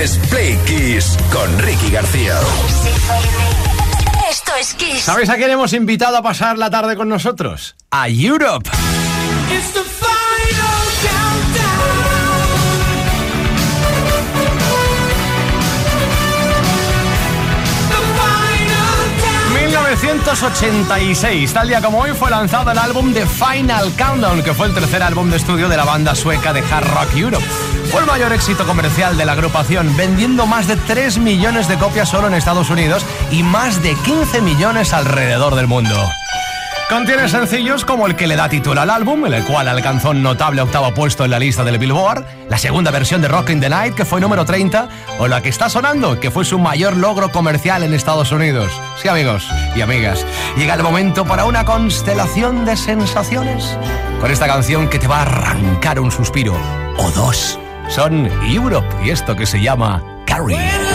Es Play Kiss con Ricky García. Esto es Kiss. ¿Sabéis a quién hemos invitado a pasar la tarde con nosotros? A Europe. It's the final countdown. 1986, tal día como hoy, fue lanzado el álbum The Final Countdown, que fue el tercer álbum de estudio de la banda sueca de hard rock Europe. Fue el mayor éxito comercial de la agrupación, vendiendo más de 3 millones de copias solo en Estados Unidos y más de 15 millones alrededor del mundo. Contiene sencillos como el que le da título al álbum, el cual alcanzó un notable octavo puesto en la lista del Billboard, la segunda versión de Rock in the Night, que fue número 30, o la que está sonando, que fue su mayor logro comercial en Estados Unidos. Sí, amigos y amigas, llega el momento para una constelación de sensaciones, con esta canción que te va a arrancar un suspiro, o dos. Son Europe y esto que se llama Carrie.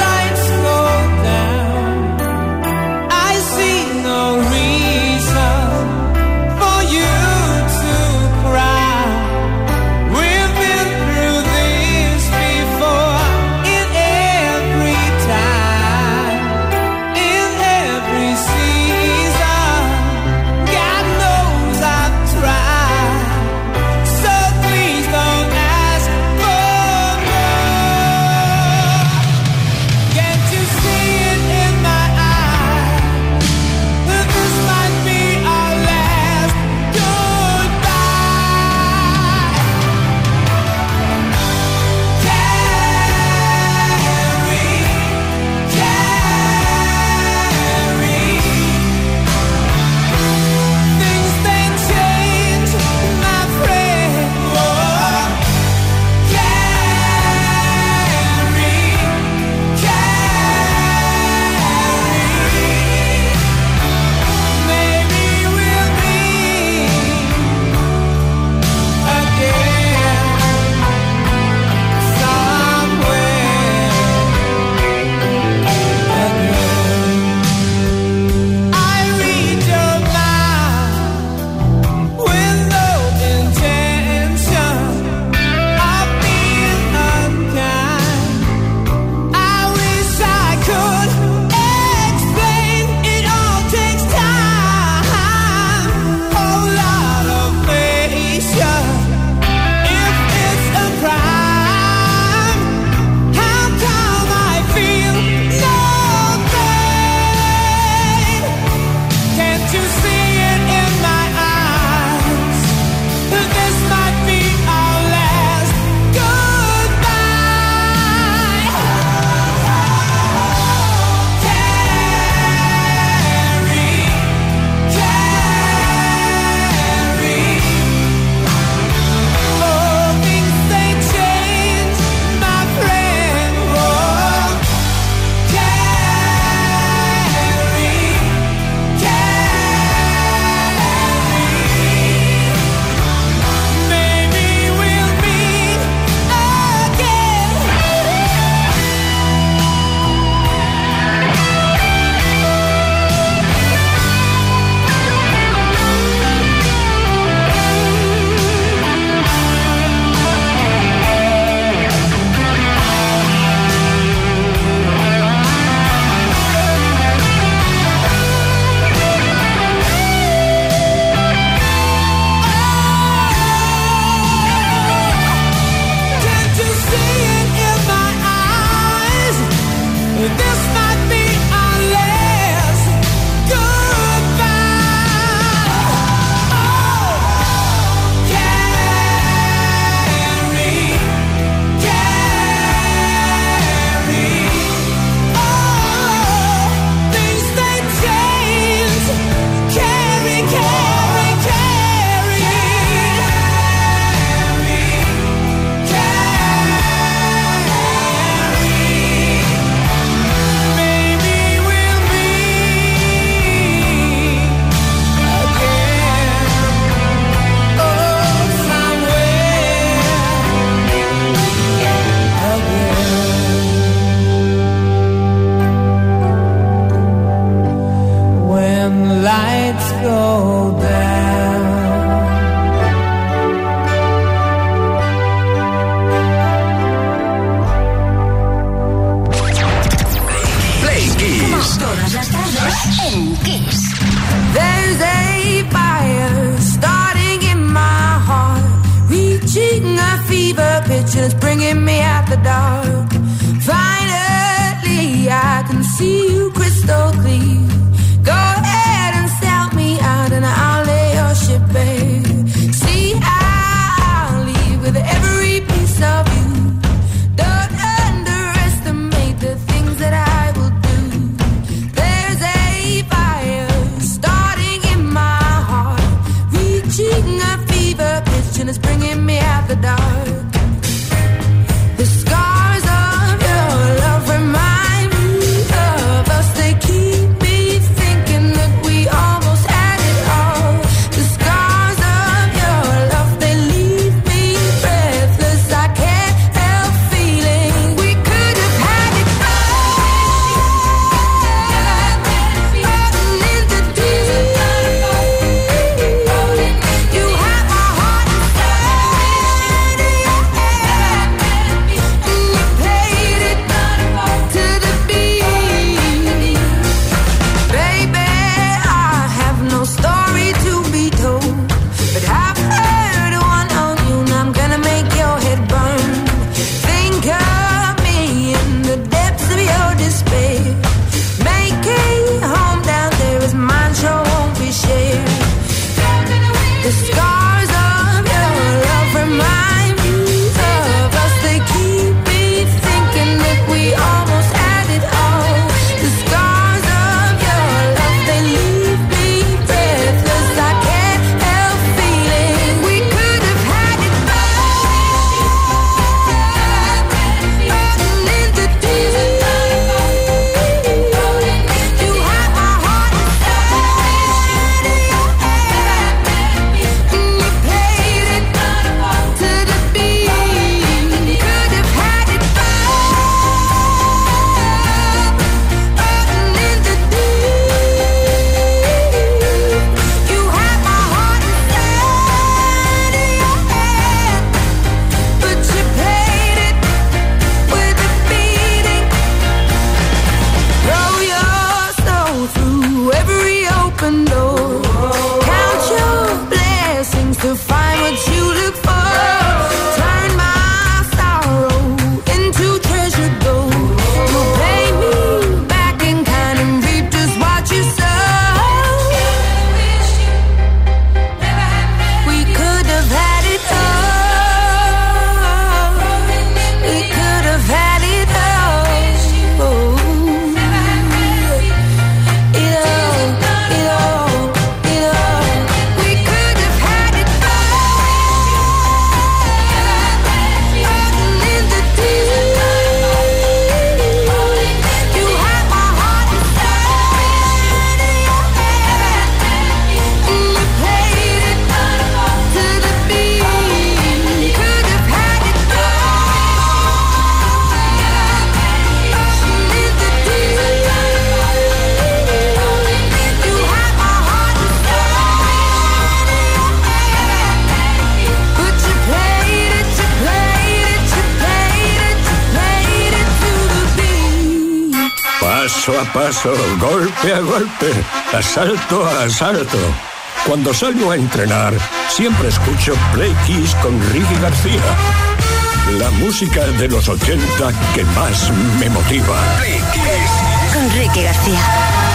paso, golpe a golpe, asalto a asalto. Cuando salgo a entrenar, siempre escucho Play Kiss con Ricky García. La música de los 80 que más me motiva. Play Kiss. Con Ricky García.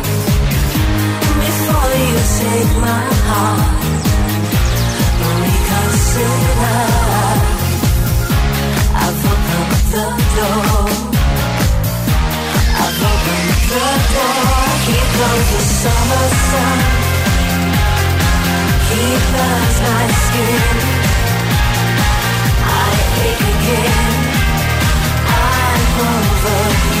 Before you take my heart, reconsider. I've opened the door. I've opened the door. The summer sun. He burns my skin. I ache again. I'm over you.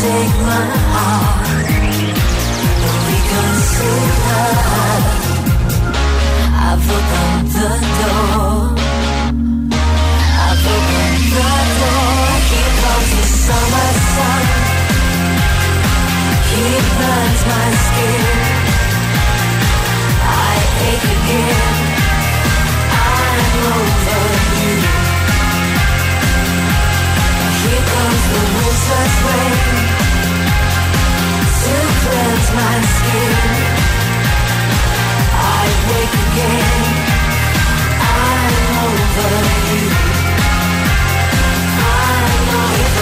take my heart. I've opened the door. I've opened the door. Here comes the summer sun. He burns my skin. I ache again. I'm over you. Here comes the rain my skin. I wake again. I'm over you. I'm over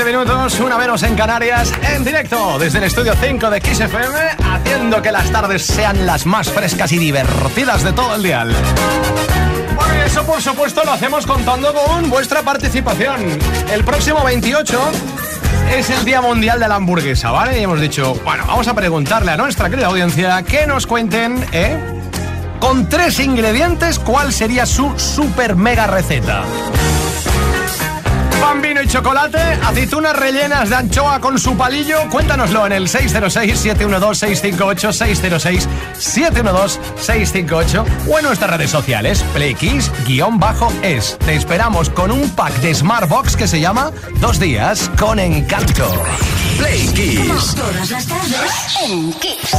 6 y 20 minutos, una menos en Canarias, en directo desde el estudio 5 de Kiss FM, haciendo que las tardes sean las más frescas y divertidas de todo el dial. Por eso, por supuesto, lo hacemos contando con vuestra participación. El próximo 28 es el Día Mundial de la Hamburguesa, ¿vale? Y hemos dicho, bueno, vamos a preguntarle a nuestra querida audiencia que nos cuenten, ¿eh? Con tres ingredientes, ¿cuál sería su super mega receta? Pan, vino y chocolate, aceitunas rellenas de anchoa con su palillo. Cuéntanoslo en el 606-712-658, 606-712-658 o en nuestras redes sociales, playkiss-es. Te esperamos con un pack de Smartbox que se llama Dos días con encanto. Play Kiss. Todas las tardes en Kiss.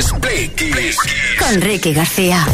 Es Play Kiss. Con Ricky García.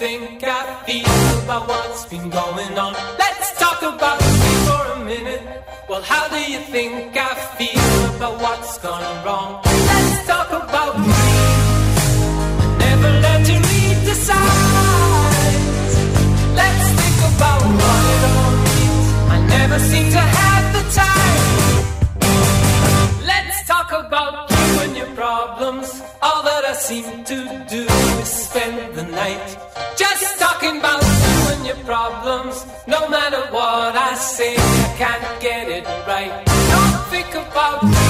think I feel about what's been going on? Let's talk about me for a minute. Well, how do you think I feel about what's gone wrong? Let's talk about me. I never let you read the signs. Let's think about what it all means. I never seem to have the time. Let's talk about you and your problems. All that I seem to do is spend the night say I can't get it right. Don't think about me.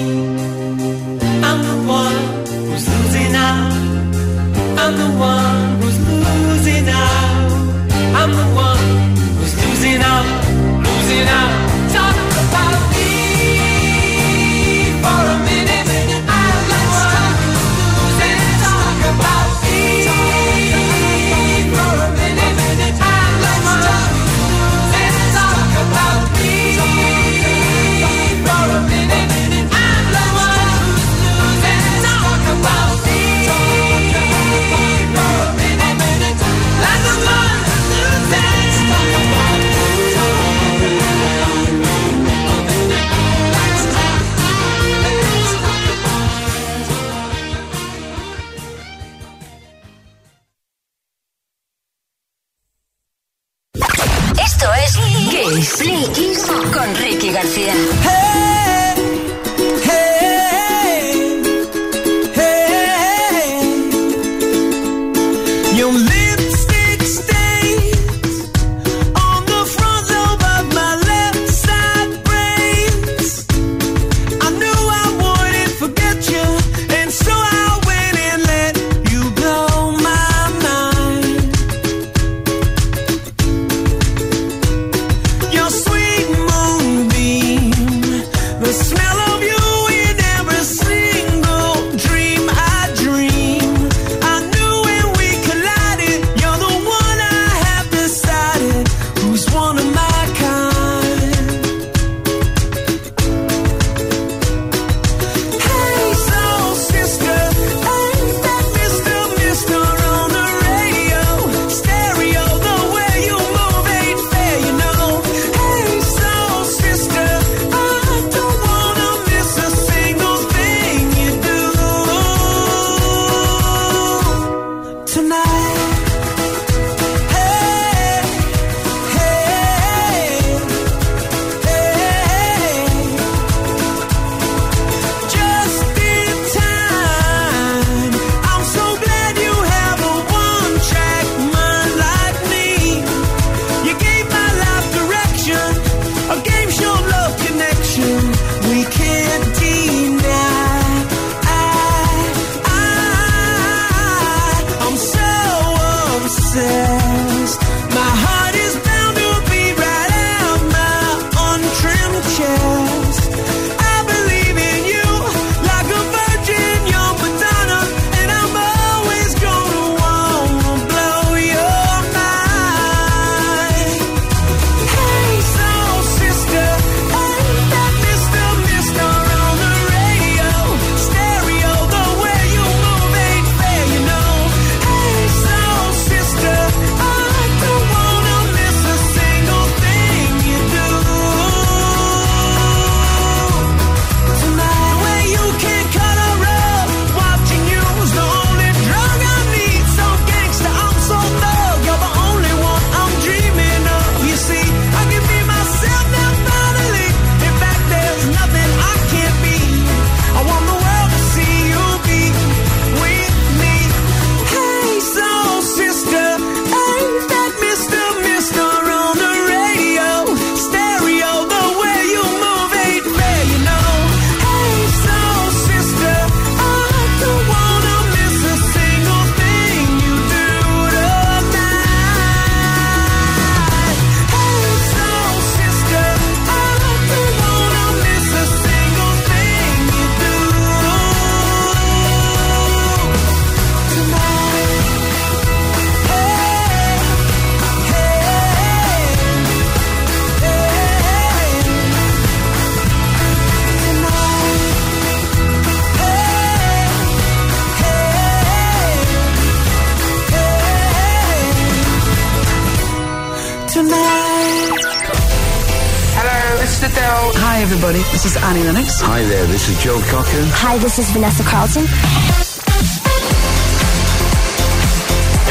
there, this is Joe Cocker. Hi, this is Vanessa Carlton.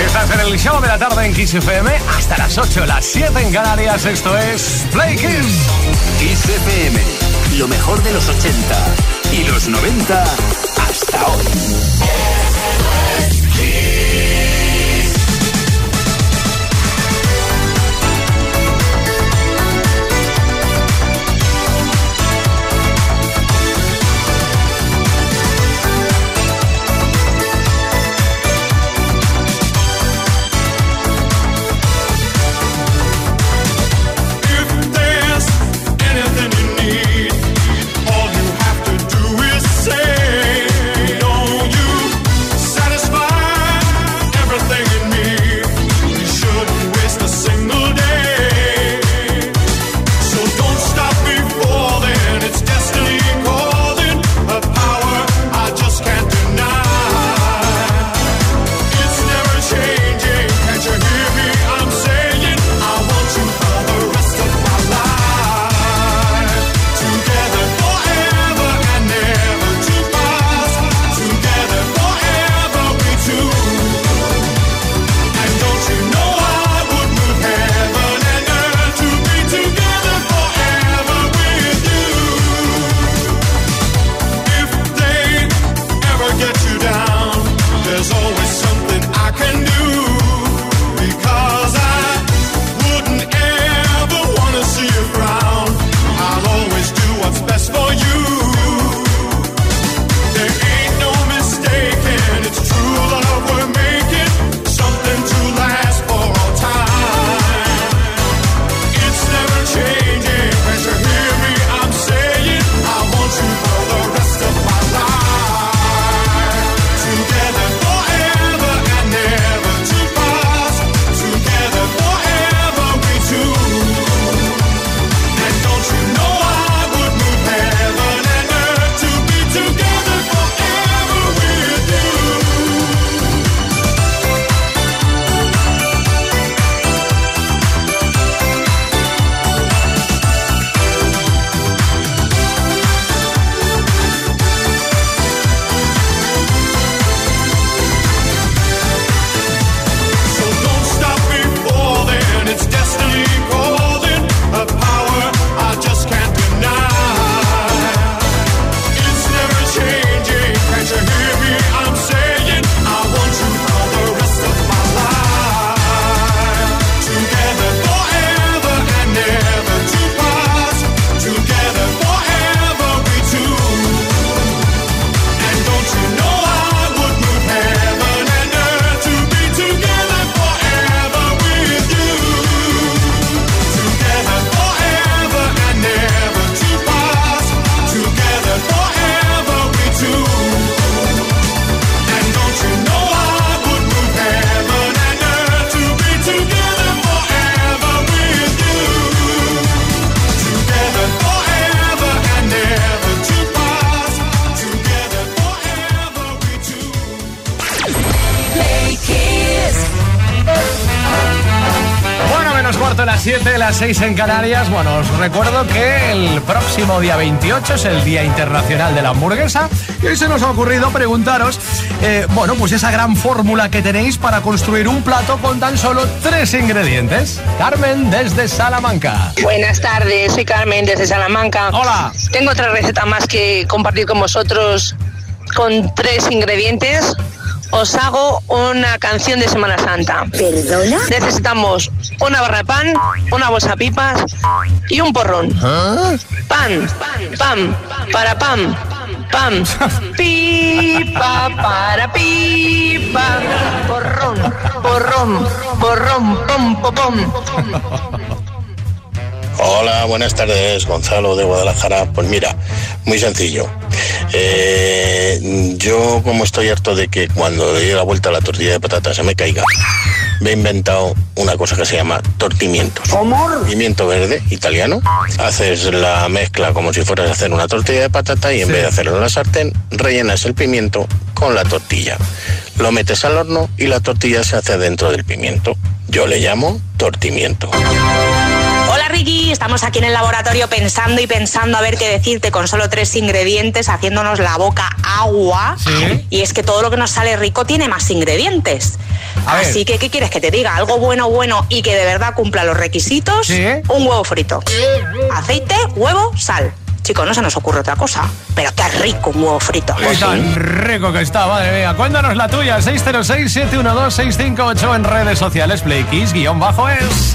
Estás en el show de la tarde en Kiss FM hasta las 8, las 7 en Canarias. Esto es Play Kiss. Kiss FM, lo mejor de los 80 y los 90 hasta hoy. 6 en Canarias. Bueno, os recuerdo que el próximo día 28 es el Día Internacional de la Hamburguesa. Y hoy se nos ha ocurrido preguntaros, eh, bueno, pues esa gran fórmula que tenéis para construir un plato con tan solo tres ingredientes. Carmen, desde Salamanca. Buenas tardes, soy Carmen desde Salamanca. Hola. Tengo otra receta más que compartir con vosotros con tres ingredientes. Os hago una canción de Semana Santa. ¿Perdona? Necesitamos una barra de pan, una bolsa de pipas y un porrón. Pan, pam, para pam, pam, pipa para pipa, porrón, porrón, porrón, pom, pom, pom. Hola, buenas tardes, Gonzalo de Guadalajara. Pues mira, muy sencillo. Eh, yo como estoy harto de que cuando le dé la vuelta a la tortilla de patata se me caiga, me he inventado una cosa que se llama tortimientos. Pimiento verde italiano. Haces la mezcla como si fueras a hacer una tortilla de patata y en vez de hacerlo en la sartén, rellenas el pimiento con la tortilla. Lo metes al horno y la tortilla se hace dentro del pimiento. Yo le llamo tortimiento. Ricky, estamos aquí en el laboratorio pensando y pensando a ver qué decirte con solo tres ingredientes, haciéndonos la boca agua. ¿Sí? Y es que todo lo que nos sale rico tiene más ingredientes. A Así ver. que, ¿qué quieres que te diga? Algo bueno, bueno y que de verdad cumpla los requisitos. ¿Sí? Un huevo frito. Aceite, huevo, sal. Chicos, no se nos ocurre otra cosa. Pero qué rico un huevo frito. Qué pues tan rico que está, madre mía. Cuéntanos la tuya, 606-712-658 en redes sociales. Play Kiss, guion bajo es...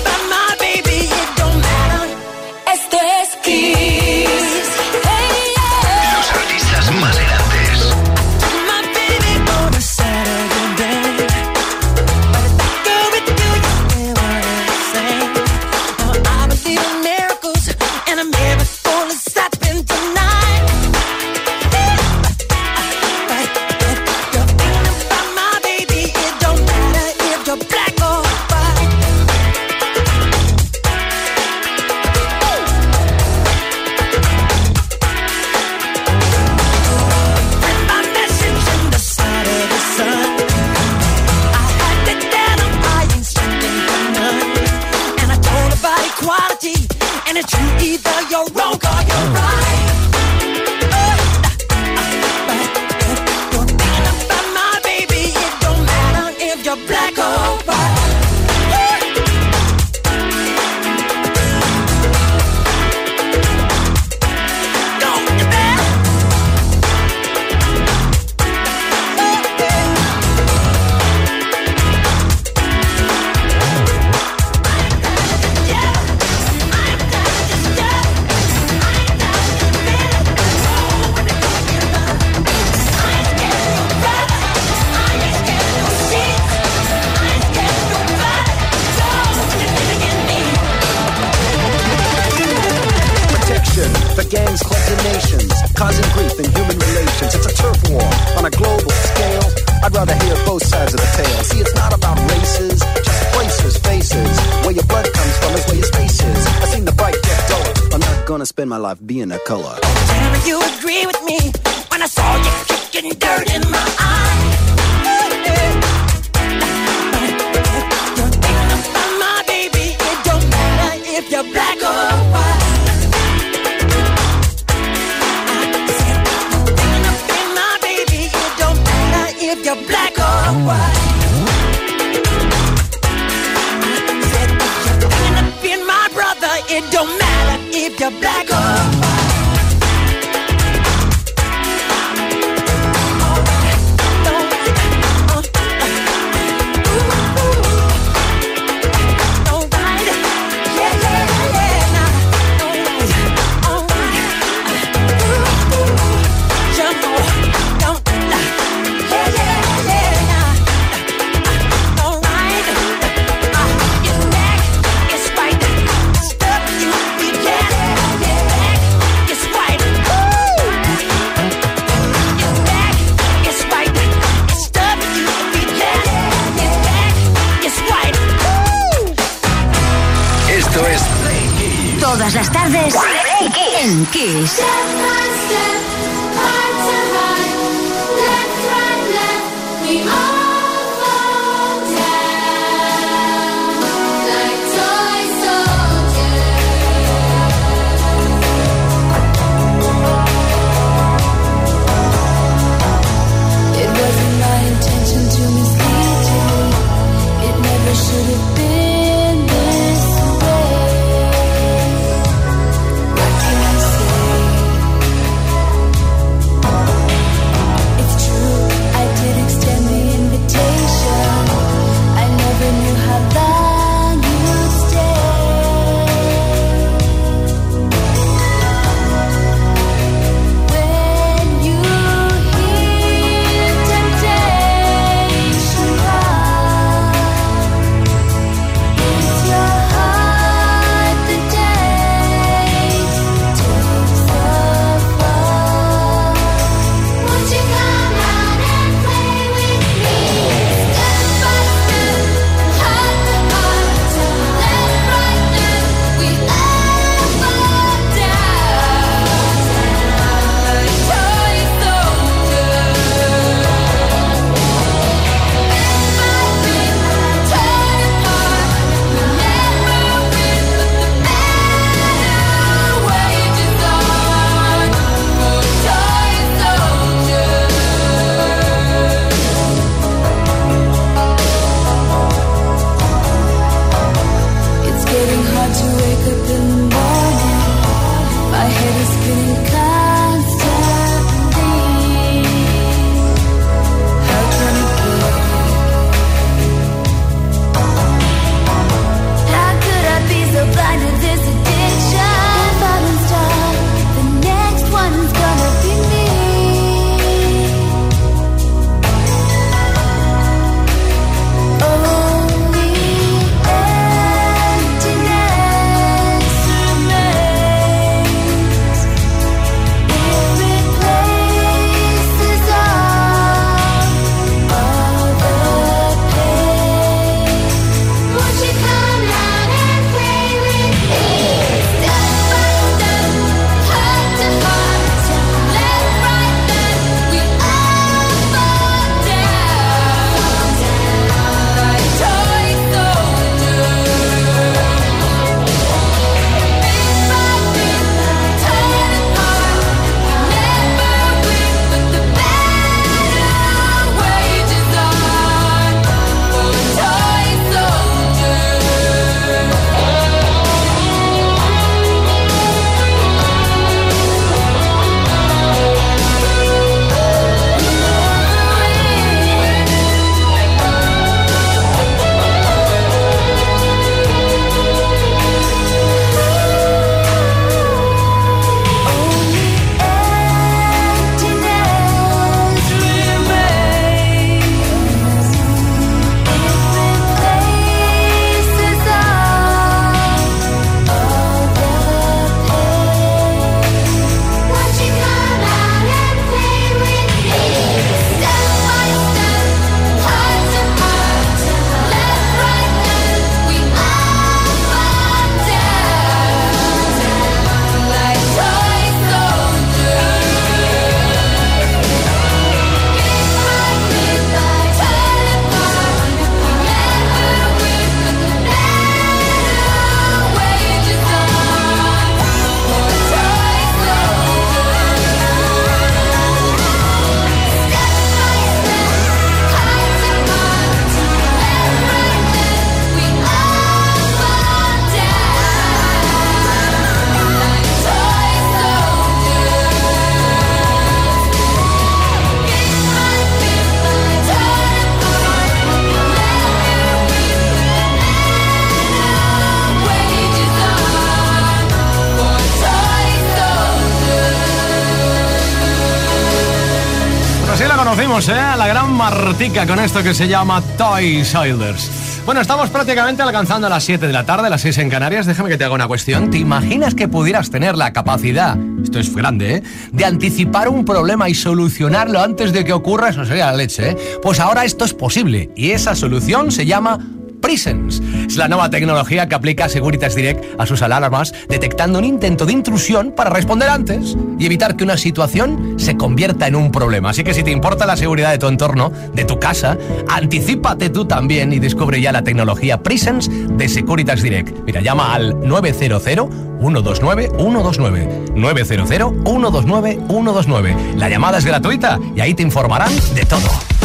¿Eh? La gran Martica con esto que se llama Toy Soldiers. Bueno, estamos prácticamente alcanzando las 7 de la tarde, las 6 en Canarias. Déjame que te haga una cuestión. ¿Te imaginas que pudieras tener la capacidad, esto es grande, ¿eh? De anticipar un problema y solucionarlo antes de que ocurra? Eso sería la leche, ¿eh? Pues ahora esto es posible. Y esa solución se llama Presence. Es la nueva tecnología que aplica Securitas Direct a sus alarmas, detectando un intento de intrusión para responder antes y evitar que una situación se convierta en un problema. Así que si te importa la seguridad de tu entorno, de tu casa, anticípate tú también y descubre ya la tecnología Presence de Securitas Direct. Mira, llama al 900 129 129 900 129 129. La llamada es gratuita y ahí te informarán de todo.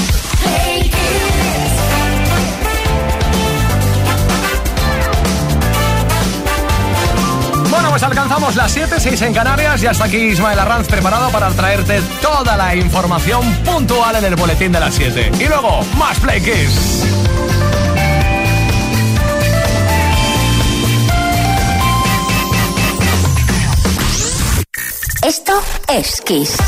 Pues alcanzamos las 7, 6 en Canarias y hasta aquí Ismael Arranz preparado para traerte toda la información puntual en el boletín de las 7. Y luego, más Play Kiss. Esto es Kiss.